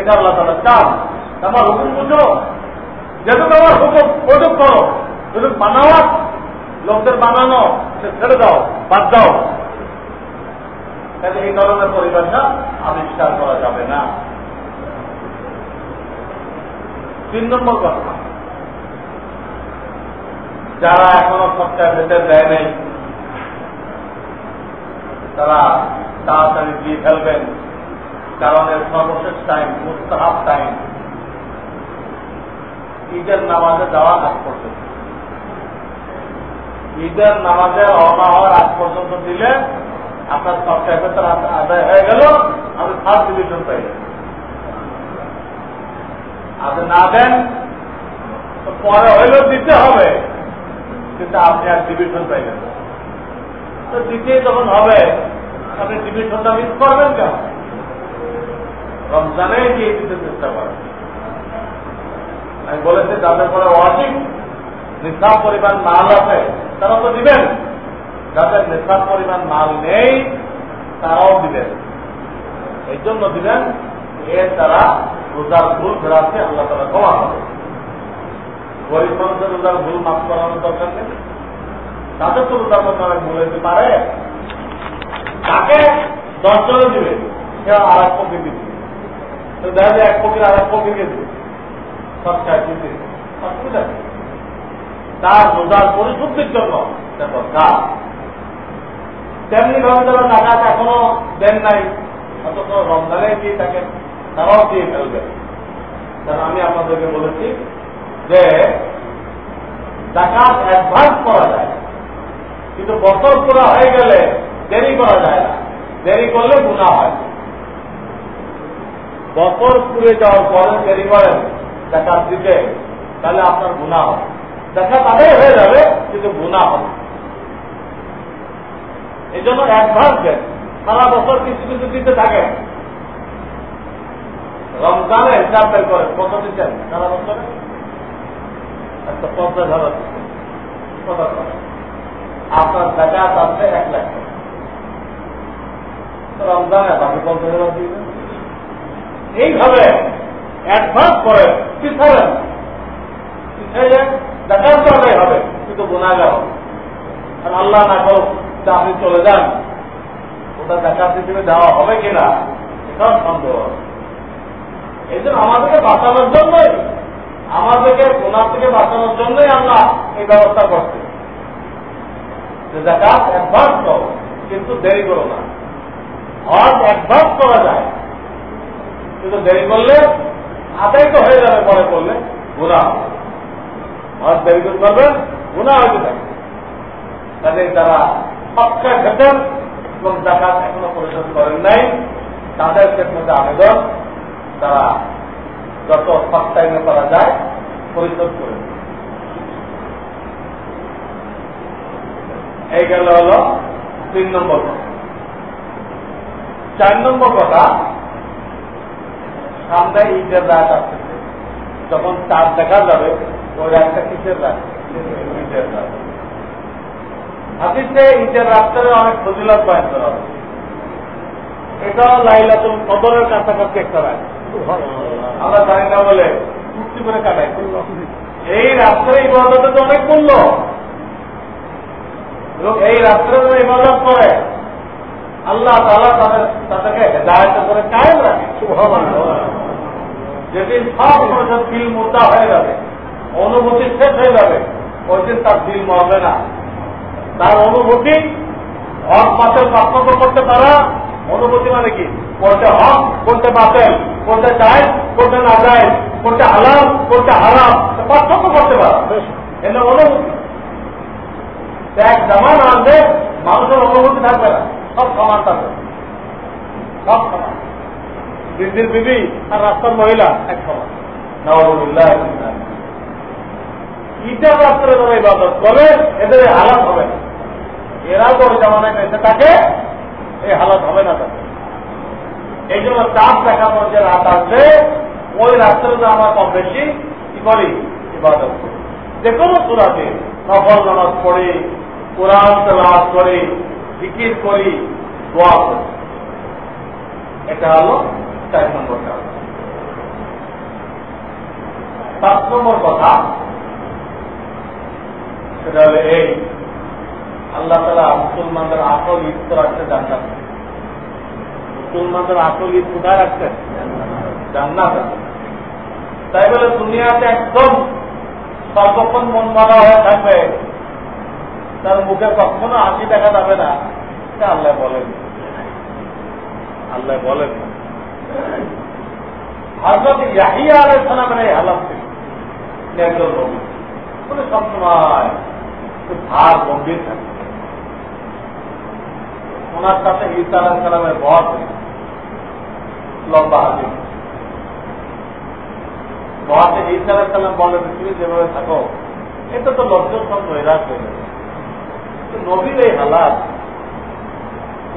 এটা আল্লাহ তালা চান। আমার হুকুম বুঝো। যেটুকু আমার হুকুম ওটুক করো যেটুক বানাওয়া লোকদের বানানো, সে ছেড়ে দাও, বাদ দাও। তাহলে এই ধরনের পরিভাষা আবিষ্কার করা যাবে না। তিন নম্বর কথা। যারা এখনও সবটা ভেতর দেয় নাই, তারা তাড়াতাড়ি দিয়ে ফেলবেন। কারণ এর সর্বশেষ টাইম মুস্তাহাব টাইম ঈদের নামাজে যাওয়া আগ পর্যন্ত। ঈদের নামাজে রওনা হওয়ার আগ পর্যন্ত দিলে আপনার সব ক্যাপিটাল আদায় হয়ে গেল, আপনি ফার্স্ট ডিভিশন পাই আপনি না দেন পরে হইলেও দিতে হবে, কিন্তু আপনি আর ডিভিশন পাইবেন না। তো দিতেই যখন হবে, আপনি ডিভিশনটা মিস করবেন কেন? রমজানে গিয়ে দিতে চেষ্টা করেন। আমি বলেছি, যাদের পরে অধিক নিঃশ্বাস পরিমাণ মাল আছে তারা তো দিবেন। যাদের নিঃশ্বাস পরিমাণ মাল নেই, তারাও দিবেন। এই জন্য দিবেন এর দ্বারা রোজার ভুল ফেরাতে আল্লাহ তারা ক্ষমা হবে গরিব মানুষের রোজার ভুল মাফ করানোর দরকার নেই। তাদের তো রোজার মধ্যে অনেক ভুল হতে পারে। তাকে দশ জনে দিবে, সে আর এক পক্ষে দিবে। দেখা যায় এক পক্ষের আর এক পক্ষে দিবে। তার রোজার পরিশুদ্ধির জন্য দরকার তেমনি ভাবে যারা টাকা এখনও দেন নাই, অথচ রমজানে দিয়ে থাকেন তারাও দিয়ে ফেলবে। কারণ আমি আপনাদেরকে বলেছি যে জাকাত অ্যাডভান্স করা যায়। কিন্তু বছর পুরা হয়ে গেলে দেরি করা যায় না। দেরি করলে গুণা হয়। বছর পুরে যাওয়ার পরে দেরি করেন। জাকাত দিতে, তাহলে আপনার গুণা হবে। জাকাত আদায় হয়ে যাবে, কিন্তু গুণা হবে। এই জন্য অ্যাডভান্স দেন। সারা বছর কিছু কিছু দিতে থাকেন রমজানে হিসাব বের করেন। কত দিচ্ছেন সারা বছরে? একটা পঞ্চাশ হাজার কত আপনার জাকাত আছে এক লাখ। রমজানে বাকি পঞ্চাশ হাজার দিবেন। এইভাবে অ্যাডভান্স করেন পিছাবেন পিছাইলে আদায় হবে কিন্তু গুণাগার হবে। আর আল্লাহ না করুক, যে আপনি চলে যান, ওটা জাকাত হিসেবে দেওয়া হবে কিনা এটাও সন্দেহ। এই জন্য আমাদেরকে বাঁচানোর জন্যই, আমাদেরকে গুণার থেকে বাঁচানোর জন্যই আমরা এই ব্যবস্থা করছি। যে জাকাত অ্যাডভান্স করো, কিন্তু দেরি করো না। হজ অ্যাডভান্স করা যায়, কিন্তু দেরি করলে আদায় তো হয়ে যাবে পরে করলে গুণা হবে। দেরি করে করবেন গুণা হয়ে থাকে তাদের তারা পাক্কা খেতেন এবং জাকাত এখনও পরিশোধ করেন নাই, তাদের ক্ষেত্রে আবেদন, তারা যত শর্ট টাইমে করা যায়, পরিশোধ করে। এই গেল হল তিন নম্বর কথা চার নম্বর কথা সামনে ঈদের রাত আসতেছে যখন চাঁদ দেখা যাবে, ওই রাতটা কিসের রাত? ঈদের রাত। হাদিসে ঈদের রাত্রে অনেক ফজিলত বয়ান করা হবে। এটাও লাইলাতুল কদরের কাছাকাছি একটা রাত। আমরা জানি না বলে মুক্তি করে কাটাই। এই রাত্রে ইবাদতে তো অনেক মূল্য। এবং এই রাত্রে যারা ইবাদত করে, আল্লাহ তাদের তাদেরকে হেদায়ত করে কায়েম রাখে। যেদিন সব মানুষের দিল মুদ্রা হয়ে যাবে অনুভূতি শেষ হয়ে যাবে ওই দিন তার দিল মরবে না। তার অনুভূতি হক বাতিল পার্থক্য করতে পারা অনুভূতি মানে কি? কোনটা হক কোনটা বাতিল কোনটা যায় কোনটা না যায় কোনটা হালাল কোনটা হারাম পার্থক্য করতে পারা। এটা অনুভূতি। এক জামান আনলে মানুষের অনুভূতি থাকবে না সব সমান থাকবে। সব সমান। দিদির বিবি আর রাস্তার মহিলা এক সমান। রাত্রে ইবাদত এদের হালাত হবে না। এরা জামানায় বেঁচে থাকে, এই হালাত হবে না এই জন্য চাপ যে রাত ওই আমরা কম বেশি কি করি? ইবাদত করি। যে কোনো সুরাতে নফল নামাজ পড়ি, কোরআন তেলাওয়াত করি, জিকির করি, দোয়া করি। এটা হলো চার পাঁচ নম্বর কথা, সেটা এই, আল্লাহ তালা মুসলমানদের আসল রাখতে মুসলমানদের আসল কোথায় জান্নাত তাই বলে দুনিয়াতে একদম সর্বক্ষণ মন মারা হয়ে থাকবে। তার মুখে কখনো হাসি দেখা যাবে না। আল্লাহ বলেন। আল্লাহ বলেন। হজরত ইয়াহিয়া আলাই সালামের এই হালাত ছিল একজন নবী উনি সবসময় ভার, গম্ভীর থাকে ওনার সাথে ঈসা আলাহ সালামের বধ লম্বা হাজির। মহাতে ঈসা আলাহ সাল্লাম বলে, তুমি যেভাবে থাকো এটা তো লজ্জন নৈরাশ হয়ে যাবে। নবীর এই হালাত,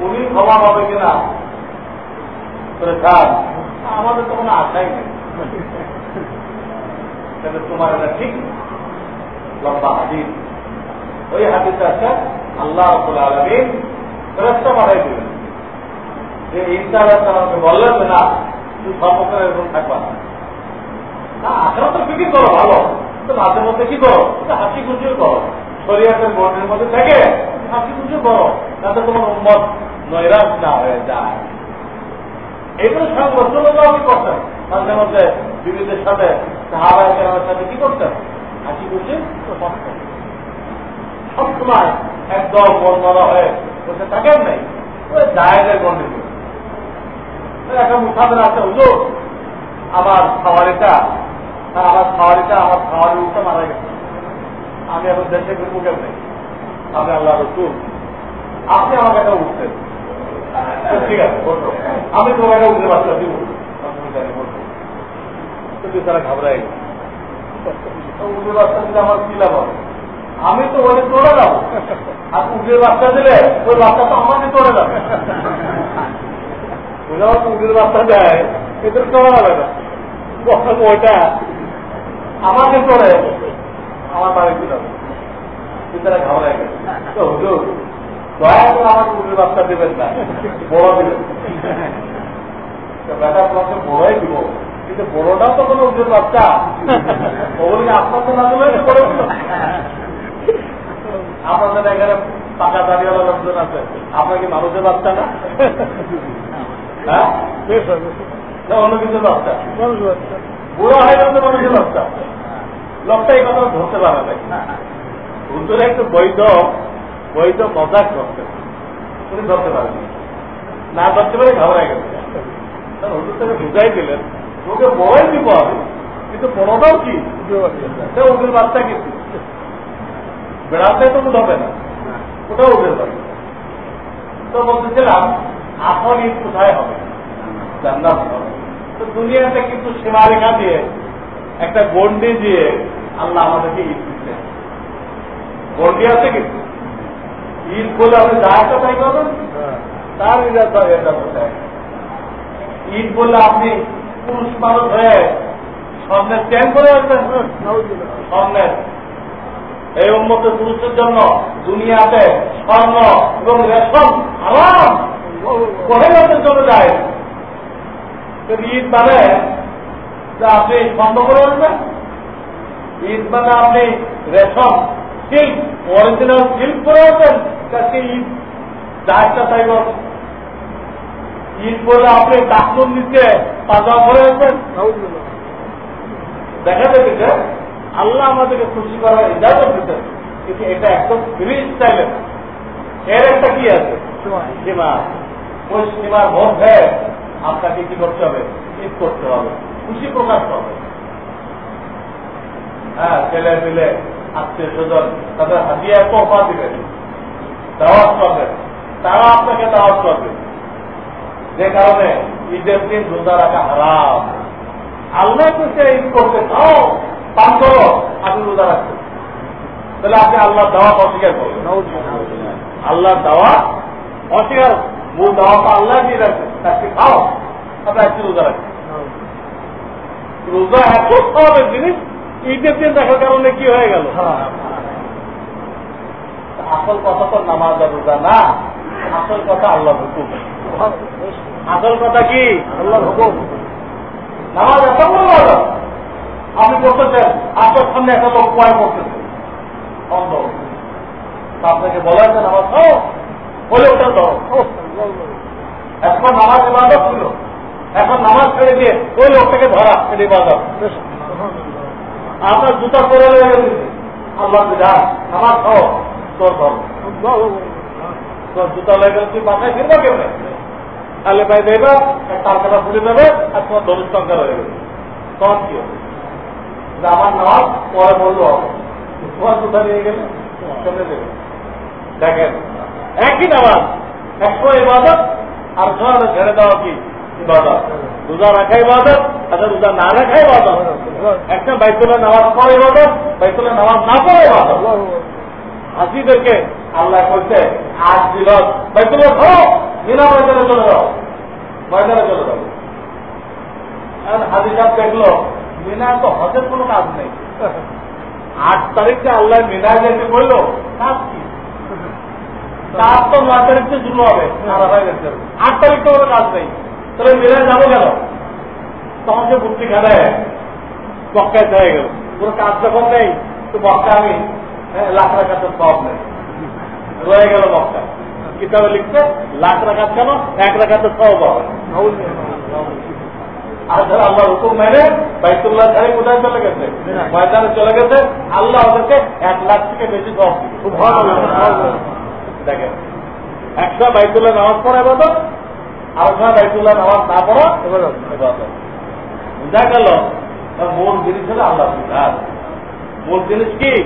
উনি ক্ষমা হবে কিনা আমাদের তো কোনো আশাই নেই। তোমার এটা ঠিক লম্বা হাদিস। ওই হাদিসে আছে, আল্লাহ আলমিন ফেরস্তা পাঠাই দিলেন। যে ইন্টারনেট আমাকে বললেন না তুই সর্বক্ষণ এরকম থাকবা না। আসলে তো ফিকির করো, ভালো। তো মাঝে মধ্যে কি করো? হাসি খুশিও করো। শরীয়তের বোর্ডের মধ্যে থেকে হাসি খুশি করো। যাতে তোমার উন্মত নৈরাজ না হয়ে যায়। এগুলো সব কি করতেন। মাঝে মধ্যে বিবিদের সাথে সাহাবায় কেরামের সাথে কি করতেন? হাসি খুশি সবসময় একদম মরা হয়ে বসে থাকেন নাই। জায়গায় গন্ডিত একটা মুসাদের আছে, হুজুর, আমার খাওয়ারিটা আমার খাওয়ারিটা আমার খাওয়ারি উঠে মারা গেছে। আমি এখন দেশে ঘুরবো কেমনে আমি আল্লাহ রসুল। আপনি আমার কাছে উঠছেন ঠিক আছে বলতো আমি তোমার কাছে উঠে বাচ্চা দিব। তারা ঘাবড়াই উঠে বাচ্চা দিলে আমার কি লাভ আমি তো ওই তোড়ে যাব। আর উঠের বাচ্চা দিলে ওই বাচ্চা তো আমাকে তোড়ে যাবে। উঠের বাচ্চা দেয়, এদের করা যাবে না। ওইটা আমাকে তোড়ে আমার বাড়িতে যাবে। তারা ঘাবড়াই গেছে তো হুজুর দয়া করে আমাকে উঠের বাচ্চা দেবেন না। বড় দেবেন। বেটা তোমাকে বড়ই দিব। কিন্তু বড়টাও তো কোনো উঠের বাচ্চা। ওগুলি আপনার তো না দিলে বড় আপনাদের এখানে পাকা দাঁড়িয়েওয়ালা লোকজন আছে। আপনার কি মানুষের বাচ্চা না? হ্যাঁ? অন্য কিছু বাচ্চা। বুড়ো হয়ে গেলে মানুষের বাচ্চা। লোকটা এই কথা ধরতে পারে না। হুজুর একটু বৈধ। বৈধ মজাক করতে উনি ধরতে পারেন না ধরতে পারে ঘাবড়াই গেছে। হুজুর থেকে বুঝাই দিলেন ওকে বড়ই বিপদ কিন্তু বড়টাও কি? ওদের বাচ্চা কিন্তু বেড়াতে তো হবে না। ওটাও উঠে যাবে তো বলতেছিলাম আসল ঈদ কোথায় হবে? জান্নাত হবে। তো দুনিয়াতে কিন্তু সীমারেখা দিয়ে, একটা গন্ডি দিয়ে আল্লাহ আমাদেরকে ঈদ দিচ্ছে। গন্ডি আছে কিন্তু? ঈদ বলে আপনি যা একটা তাই করবেন তার এটা বোঝায় ঈদ বললে আপনি পুরুষ মানুষ হয়ে স্বর্ণের চেন করে আসবেন স্বর্ণের এই উন্মতের পুরুষের জন্য দুনিয়াতে স্বর্ণ এবং রেশম আরাম মহিলাদের জন্য যায় ঈদ মানে যে আপনি বন্ধ করে আসবেন ঈদ মানে আপনি রেশম সিল্ক অরিজিনাল সিল্ক করে আসবেন কাছে ঈদ যাইটা তাই ঈদ বলে আপনি ডাক্তার নিচে পাজা করে আসবেন। দেখা যাবে যে আল্লাহ আমাদেরকে খুশি করার ইজাজত দিতেন কিন্তু এটা একদম ফ্রি স্টাইলের এর একটা কি আছে? সীমা। ওই সীমার মধ্যে আপনাকে কি করতে হবে? ঈদ করতে হবে। খুশি প্রকাশ হবে হ্যাঁ ছেলে মিলে আত্মীয় স্বজন তাদের হাতিয়া অফার দিবেন। দাওয়াত করবেন তারা আপনাকে দাওয়াত করবে। যে কারণে ঈদের দিন রোজা রাখা হারাম। আল্লাহ সে ঈদ করতে চাও, পান করো, আপনি রোজা রাখবেন। তাহলে আপনি আল্লাহ দাওয়া অস্বীকার করবেন। আল্লাহ দাওয়া অস্বীকার, মূল দাওয়া তো আল্লাহ দিয়ে রাখবেন তাকে খাও, আপনি একটু রোজা রাখবেন। রোজা এত সবের জিনিস, ঈদের দিন দেখার কারণে কি হয়ে গেল? আসল কথা তো নামাজ রোজা না, আসল কথা আল্লাহ হুকুম। আসল কথা কি? আল্লাহ হুকুম। নামাজ এত বড় আপনি করতেছেন আপনার সামনে একটা লোক পয় করতেছেন আপনাকে বলা আছে নামাজ খাও বলে ওটা দাও। এখন নামাজ ইবাদত ছিল। এখন নামাজ ছেড়ে দিয়ে ওই লোকটাকে ধরা সেটা ইবাদত। আপনার জুতা করে আল্লাহ নামাজ খাও তোর ধর্ম তোর জুতা লেগে তুই মাথায় ফিরবা কেমনে? তাহলে ভাই দেবা তার কথা ফুটে দেবে আর তোমার ধনুষ সংখ্যা রয়ে তখন কি হবে? আমার নামাজ পরে বলল তোমার জুতা নিয়ে গেলে কেমনে দেবে দেখেন একই নামাজ একশো ইবাদত আর সময় ছেড়ে দেওয়া কি? ইবাদত। রোজা রাখা ইবাদত আচ্ছা রোজা না রাখা ইবাদত। একটা বাইতুল্লাহ নামাজ পড়ে ইবাদত বাইতুল্লাহ নামাজ না পড়ে ইবাদত। হাসিদেরকে আল্লাহ করছে আজ দিল বাইতুল্লাহ ধরো মিনা ময়দানে চলে যাও, ময়দানে চলে যাও। হাজি সাহেব দেখল মিনা তো হজের কোনো কাজ নেই। আট তারিখে আল্লাহ মিনা যেতে বলল, কাজ কি? কাজ তো নয় তারিখে শুরু হবে আট তারিখ তো কোনো কাজ নেই। তাহলে মিনা যাব কেন? তখন যে বুদ্ধি খেলে বক্কায় হয়ে গেল। পুরো কাজ যখন নেই, তো বক্কা আমি লাখ টাকা তো সব নেই। রয়ে গেল বক্কা কিতাবে লিখছে লাখ টাকা কেন? এক টাকা তো সব হবে। আর যারা আল্লাহর হুকুম মেনে বাইতুল্লাহ ধারে কোথায় চলে গেছে? ময়দানে চলে গেছে। আল্লাহ ওদেরকে এক লাখ থেকে বেশি সব দেখেন একটা বাইতুল্লাহ নামাজ পড়া এবার আর একটা বাইতুল্লাহ নামাজ না পড়া এবার বুঝা গেল মূল জিনিস হলো আল্লাহ মূল জিনিস কি?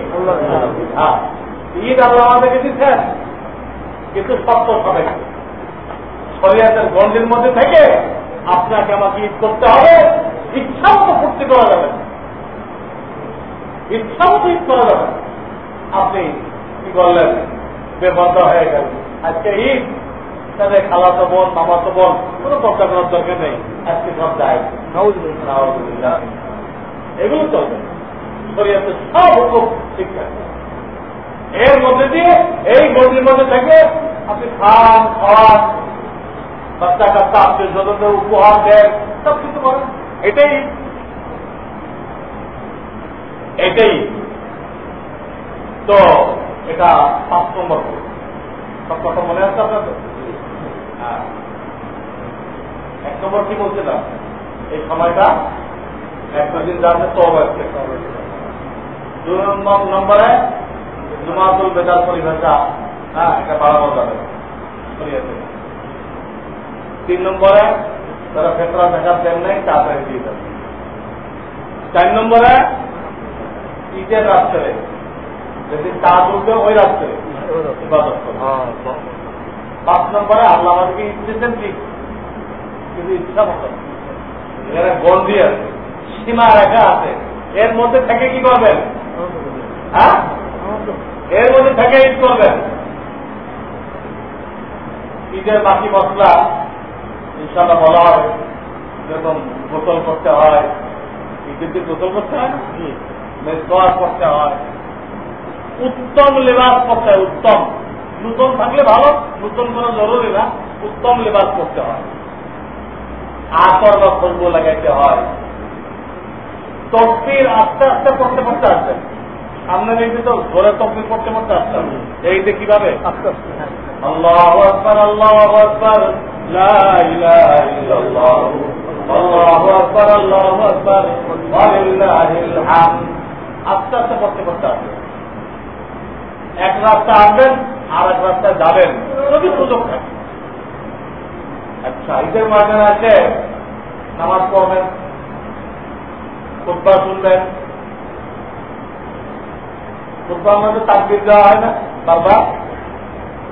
ঈদ আল্লাহ আমাদেরকে দিচ্ছেন। কিন্তু সত্য সবাই। শরিয়াতের গন্ডির মধ্যে থেকে আপনাকে আমাকে ঈদ করতে হবে। ইচ্ছা মতো ফুর্তি করা যাবে। ইচ্ছা মতো ঈদ করা যাবে। আপনি কি করলেন? বেবদ্ধ হয়ে গেল আজকে ঈদ। তাদের খালাতো বোন মামাতো বোন কোনো দরকার করার দরকার নেই। আজকে সব যায়। এগুলো চলবে। শরীয়তে সব হুকুম শিক্ষা এর মধ্যে দিয়ে এই গন্ডির মধ্যে থেকে আপনি খান, খাওয়ান, বাচ্চা কাচ্চা আপনি যত উপহার দেন, সব কিছু করেন। এটাই এটাই। তো, এটা পাঁচ নম্বর সব কথা মনে আছে আপনার তো? হ্যাঁ। এক নম্বর কি বলছে না এই সময়টা একটা দিন যাচ্ছে তো আছে দুই নম্বর নম্বরে জুমাতুল বেদার পরিভাষা। হ্যাঁ এটা বাড়ানো যাবে তিন নম্বরে যারা ফেতরা দেখা দেন নাই তাড়াতাড়ি দিয়ে দেবে চার নম্বরে ঈদের রাত্রে। যেদিন তা তুলবে ওই রাত্রে ইবাদত করবে। পাঁচ নম্বরে আল্লাহ আমাদেরকে ঈদ দিতেন ঠিক। কিন্তু ইচ্ছা মতো। এখানে গন্ডি আছে সীমা রেখা আছে। এর মধ্যে থেকে কি করবেন? হ্যাঁ এর মধ্যে থেকে ঈদ করবেন ঈদের বাকি মশলা ইনশাল্লাহ বলা হবে যেরকম গোসল করতে হয়। ঈদের দিন গোসল করতে হয় মেজবাস করতে হয়। উত্তম লেবাস করতে হয় উত্তম। নূতন থাকলে ভালো নূতন কোনো জরুরি না উত্তম লেবাস করতে হয়। আতর বা খুশবু লাগাইতে হয়। তকবির আস্তে আস্তে পড়তে পড়তে আসবে। সামনে দেখবি তো জোরে তকবির পড়তে পড়তে আসতে হবে। এইটা কীভাবে? আল্লাহ আকবর আল্লাহ আকবর। আল্লাহু আকবর আল্লাহু আকবর। আস্তে আস্তে পড়তে পড়তে আসবে। এক রাস্তা আসবেন আর এক রাস্তায় যাবেন। যদি সুযোগ থাকে। আচ্ছা ঈদের ময়দানে আছে নামাজ পড়বেন। খুতবা শুনবেন খুতবার মধ্যে তাকবির দেওয়া হয় না? বারবার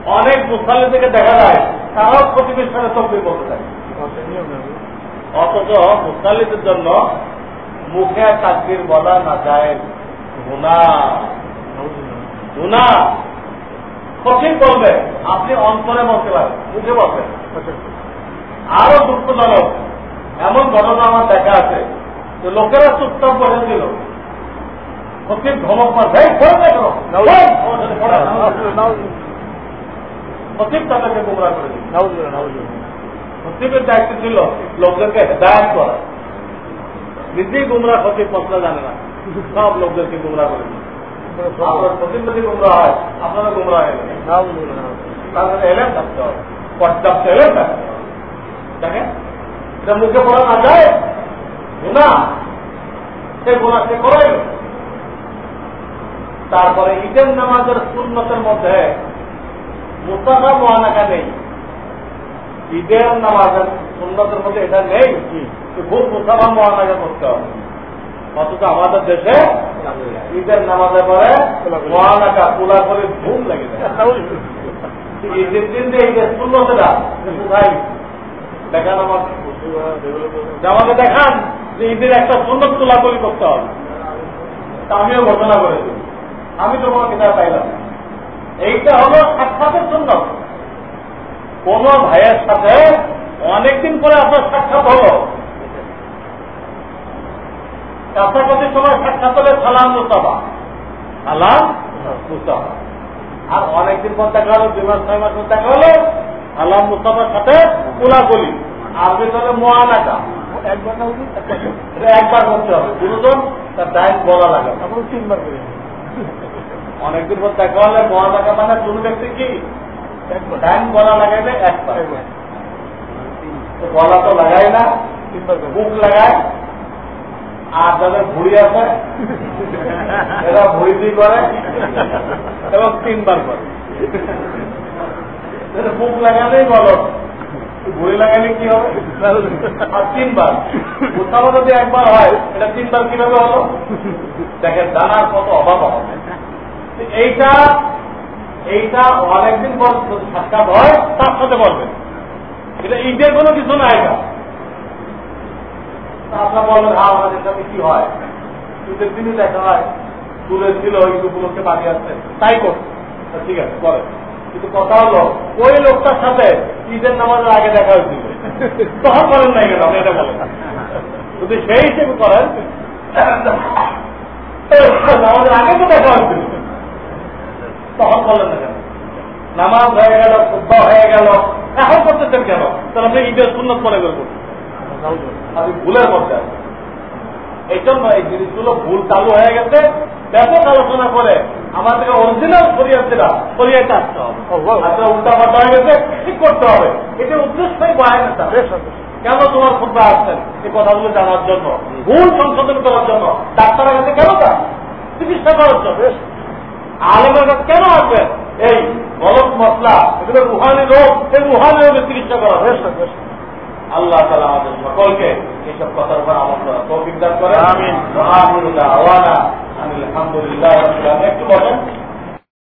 অনেক মুসাল্লি থেকে দেখা যায় তারাও প্রতিবেশ সাথে তকবির বলতে থাকে অথচ মুসাল্লিদের জন্য মুখে তাকবির বলা না যায়। গুণা গুণা কঠিন বলবে আপনি অন্তরে বলতে পারেন মুখে বলবেন। আরও দুঃখজনক এমন ঘটনা আমার দেখা আছে। যে লোকেরা চুপচাপ বসে দিল দায়িত্ব ছিল লোকদেরকে হেদায়ত করা নিজেই গুমরা সচিব মশলা জানে না সব লোকদেরকে গুমরা করে দিল আপনার সচিব যদি গুমরা হয় আপনারা গুমরা হয়ে গেলেন তাহলে এলেন থাকতে হবে পর্যাপ্ত এলেন থাকতে হবে দেখেন এটা মুখে পড়া না যায় গুণা সে গুণা সে করে তারপরে ঈদের নামাজের শূন্যতের মধ্যে মুস্তাফা মহানাকা নেই। ঈদের নামাজের শূন্যতের মধ্যে এটা নেই যে খুব মুস্তাফা মহানাকা করতে হবে। অথচ আমাদের দেশে ঈদের নামাজের পরে মহানাকা পোলা করে ঘুম লেগে। ঈদের দিন যে ঈদের শূন্য সেটা কোথায় দেখান আমাকে। যে আমাকে দেখান। যে ঈদের একটা সুন্দর তোলাতুলি করতে হবে। তা আমিও ঘোষণা করেছি। আমি তো কোনো কিতাব পাইলাম এইটা হলো সাক্ষাতের জন্য কোন ভাইয়ের সাথে অনেকদিন পরে আপনার সাক্ষাৎ হলো। কাছাকাছি সময় সাক্ষাৎ হলে সালাম মুস্তাফা। সালাম মুস্তাফা। আর অনেকদিন পর দেখা হলো, দুই মাস, ছয় মাস পর দেখা হলো, সালাম মুস্তাফার সাথে কোলাকুলি আর ভিতরে মোয়ানাকা একবার না উনি একবার করতে হবে। দুজন তার ডাইন বলা লাগে তারপরে তিনবার করে অনেকদিন পর দেখা হলে মোয়ানাকা মানে কোন ব্যক্তি কি? ডাইন বলা লাগাইলে একবার গলা তো লাগাই না। বুক লাগায়। আর যাদের ভুড়ি আছে এরা ভুড়ি দিয়ে করে। এবং তিনবার করে। বুক লাগালেই বলো। ভুড়ি লাগালে কি হবে? তিনবার। উৎসাহ যদি একবার হয়, এটা তিনবার কীভাবে হলো? দেখেন, দানার কত অভাব হবে। এইটা এইটা অনেকদিন পর সাক্ষাৎ হয়, তার সাথে বলবেন। এটা ঈদের কোনো কিছু না এটা। আপনার বলবেন হ্যাঁ আমাদের সাথে কি হয়? ঈদের দিনই দেখা হয় দূরে ছিল, ওই উপলক্ষে বাড়ি আসছে। তাই করছে। ঠিক আছে করে কিন্তু কথা হলো, ওই লোকটার সাথে ঈদের নামাজের আগে দেখা হয়েছিল। তখন করেন নাই কেন, আপনি এটা বলেন। যদি সেই হিসেবে করেন, নামাজের আগে তো দেখা হয়েছিল। তখন বলেন না কেন? নামাজ হয়ে গেল শুদ্ধ হয়ে গেল, এখন করতেছেন কেন? তাহলে আপনি ঈদের সুন্নত মনে করে করছেন আপনি ভুলের মধ্যে এই জন্য এই জিনিসগুলো ভুল চালু হয়ে গেছে। ব্যাপক আলোচনা করে আমাদেরকে অরিজিনাল শরিয়াতেরা শরিয়াতে আসতে হবে। আসলে উল্টা পাল্টা হয়ে গেছে ঠিক করতে হবে? এটা উদ্দেশ্যই বয়ান কেন তোমার খুববা আসছেন এই কথাগুলো জানার জন্য? ভুল সংশোধন করার জন্য। ডাক্তারের কাছে কেন যান? চিকিৎসা করার জন্য। আলমের কাছে কেন আসবেন? এই গলত মশলা এগুলো রুহানি রোগ এই রুহানি রোগের চিকিৎসা করা। আল্লাহ তালা আমাদের সকলকে এইসব কথার উপর আমার করা তৌফিক দান করে আমিন। আলহামদুলিল্লাহ একটু বলেন